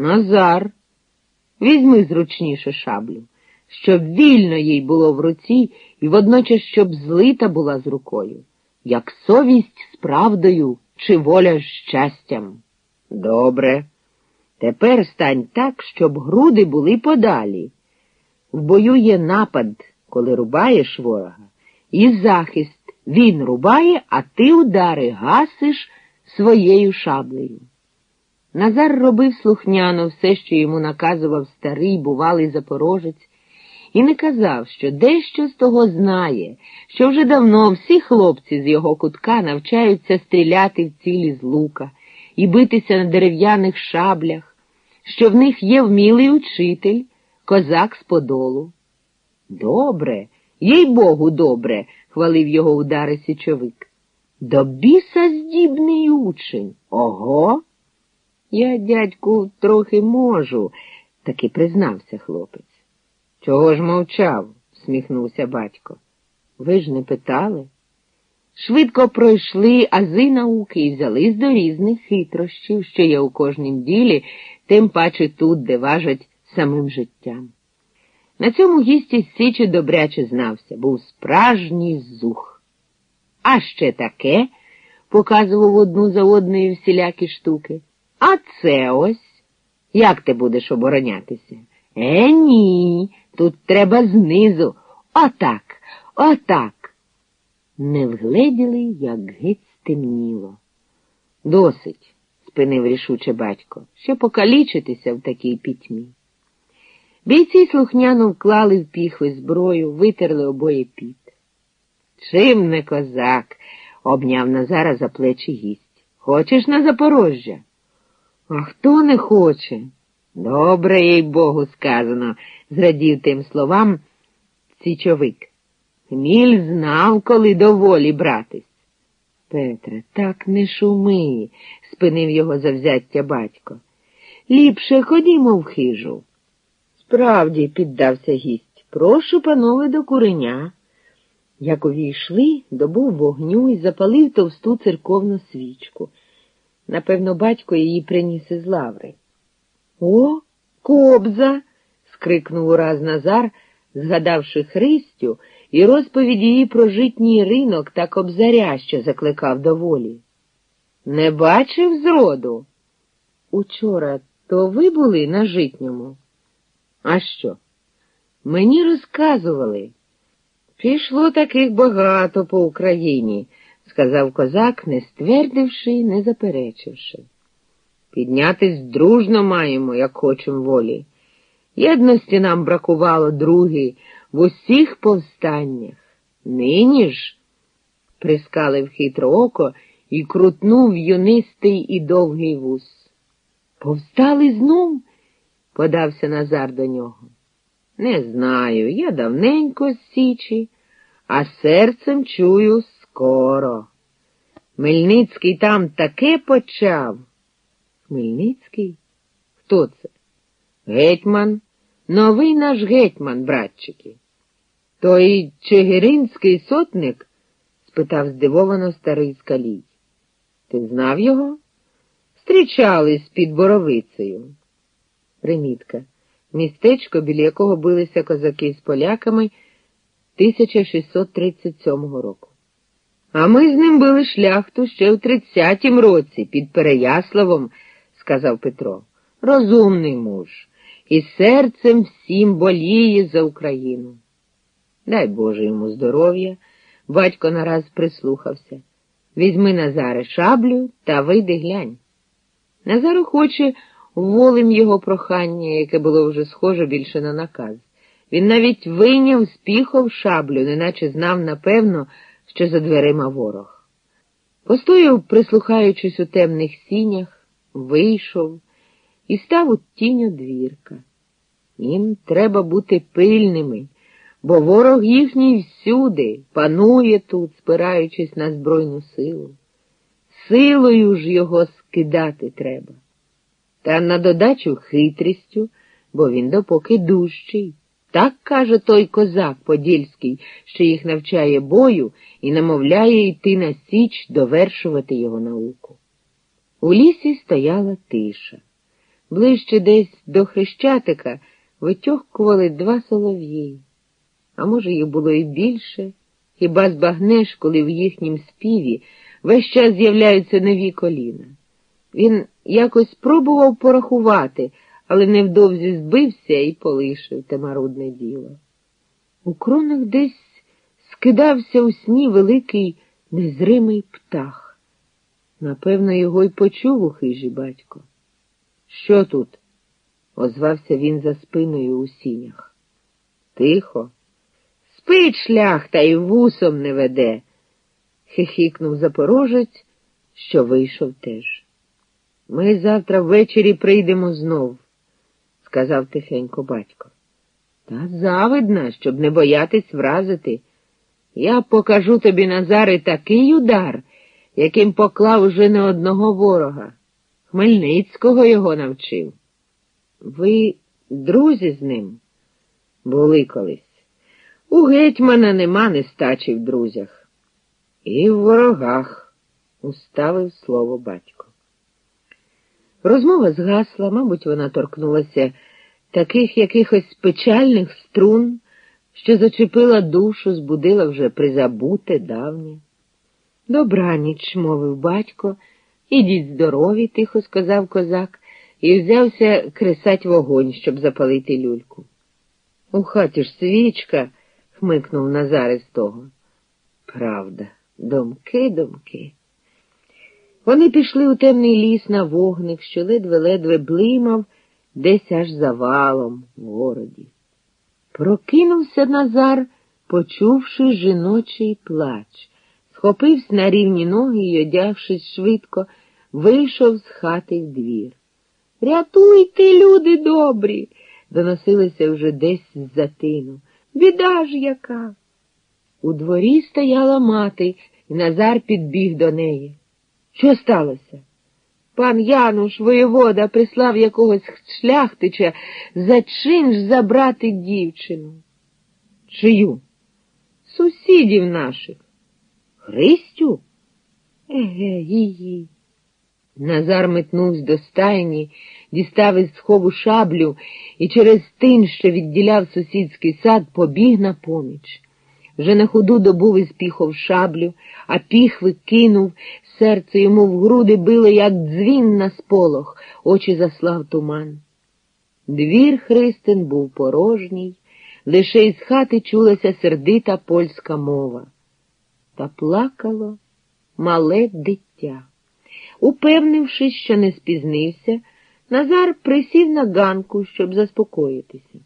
Назар, візьми зручніше шаблю, щоб вільно їй було в руці і водночас щоб злита була з рукою, як совість з правдою чи воля з щастям. Добре. Тепер стань так, щоб груди були подалі. В бою є напад, коли рубаєш ворога, і захист він рубає, а ти удари гасиш своєю шаблею. Назар робив слухняно все, що йому наказував старий бувалий запорожець, і не казав, що дещо з того знає, що вже давно всі хлопці з його кутка навчаються стріляти в цілі з лука і битися на дерев'яних шаблях, що в них є вмілий учитель, козак з подолу. Добре, їй богу, добре, хвалив його удари січовик. До біса здібний учень. Ого. Я, дядьку, трохи можу, таки признався хлопець. Чого ж мовчав? сміхнувся батько. Ви ж не питали? Швидко пройшли ази науки і взялись до різних хитрощів, що є у кожнім ділі, тим паче тут, де важать самим життям. На цьому гісті Січі добряче знався, був справжній зух. А ще таке, показував одну за одною всілякі штуки. А це ось. Як ти будеш оборонятися? Е, ні, тут треба знизу. Отак, отак. Не вгледіли, як геть стемніло. Досить, спинив рішуче батько, що покалічитися в такій пітьмі. Бійці слухняно вклали в піхви зброю, витерли обоє піт. Чим не козак, обняв Назара за плечі гість. Хочеш на Запорожжя? А хто не хоче? Добре, їй Богу, сказано, зрадів тим словам січовик. Хміль знав, коли до волі братись. Петре, так не шуми, спинив його завзяття батько. Ліпше ходімо в хижу. Справді, піддався гість, прошу, панове, до куреня. Як увійшли, добув вогню і запалив товсту церковну свічку. Напевно, батько її приніс із лаври. О, кобза. скрикнув ураз Назар, згадавши Христю і розповідь її про житній ринок та кобзаря, що закликав до волі. Не бачив зроду? Учора то ви були на житньому? А що? Мені розказували. Пішло таких багато по Україні, сказав козак, не ствердивши, не заперечивши. Піднятись дружно маємо, як хочем волі. Єдності нам бракувало другі в усіх повстаннях. Нині ж, прискалив хитро око і крутнув юнистий і довгий вус. Повстали знов? подався Назар до нього. Не знаю, я давненько з Січі, а серцем чую скоро. Хмельницький там таке почав. Хмельницький? Хто це? Гетьман, новий наш гетьман, братчики. Той Чигиринський сотник? спитав здивовано старий скалій. Ти знав його? Стрічались під боровицею. Примітка. Містечко, біля якого билися козаки з поляками 1637 року. А ми з ним били шляхту ще в 30-тім році під Переяславом, сказав Петро. Розумний муж, і серцем всім боліє за Україну. Дай Боже йому здоров'я, батько нараз прислухався. Візьми Назаре шаблю та вийди глянь. Назар охоче волим його прохання, яке було вже схоже більше на наказ. Він навіть вийняв з піхов шаблю, неначе знав напевно, що за дверима ворог. Постояв, прислухаючись у темних сінях, вийшов і став у тінь двірка. Їм треба бути пильними, бо ворог їхній всюди панує тут, спираючись на збройну силу. Силою ж його скидати треба. Та на додачу хитрістю, бо він допоки дужчий. Так каже той козак Подільський, що їх навчає бою і намовляє йти на січ довершувати його науку. У лісі стояла тиша. Ближче десь до хрещатика витьохкували два солов'ї, а може, їх було і більше, хіба збагнеш, коли в їхнім співі весь час з'являються нові коліна. Він якось пробував порахувати, але невдовзі збився і полишив те марудне діло. У кронах десь скидався у сні великий незримий птах. Напевно, його й почув у хижі батько. Що тут? озвався він за спиною у сінях. Тихо. Спить шлях та й вусом не веде, хихікнув запорожець, що вийшов теж. Ми завтра ввечері прийдемо знов, сказав тихенько батько. Та завидна, щоб не боятись вразити. Я покажу тобі, Назари, такий удар, яким поклав уже не одного ворога. Хмельницького його навчив. Ви друзі з ним були колись. У гетьмана нема нестачі в друзях. І в ворогах, уставив слово батько. Розмова згасла, мабуть, вона торкнулася таких якихось печальних струн, що зачепила душу, збудила вже призабуте давнє. Добраніч, мовив батько, ідіть здорові, тихо сказав козак, і взявся кресать вогонь, щоб запалити люльку. У хаті ж свічка, хмикнув Назар із того. Правда, домки, домки. Вони пішли у темний ліс на вогник, що ледве-ледве блимав десь аж завалом в городі. Прокинувся Назар, почувши жіночий плач, схопився на рівні ноги і, одягшись швидко, вийшов з хати в двір. Рятуйте, люди добрі, доносилося вже десь з-за тину. Біда ж яка. У дворі стояла мати, і Назар підбіг до неї. Що сталося? Пан Януш, воєвода, прислав якогось шляхтича за чин ж забрати дівчину. Чию? Сусідів наших. Христю? Еге, її. Назар метнувся до стайні, дістав із схову шаблю і через тин, що відділяв сусідський сад, побіг на поміч. Вже на ходу добув із піхов шаблю, а піхви кинув, серце йому в груди било, як дзвін на сполох, очі заслав туман. Двір Христин був порожній, лише із хати чулася сердита польська мова. Та плакало мале дитя. Упевнившись, що не спізнився, Назар присів на ганку, щоб заспокоїтися.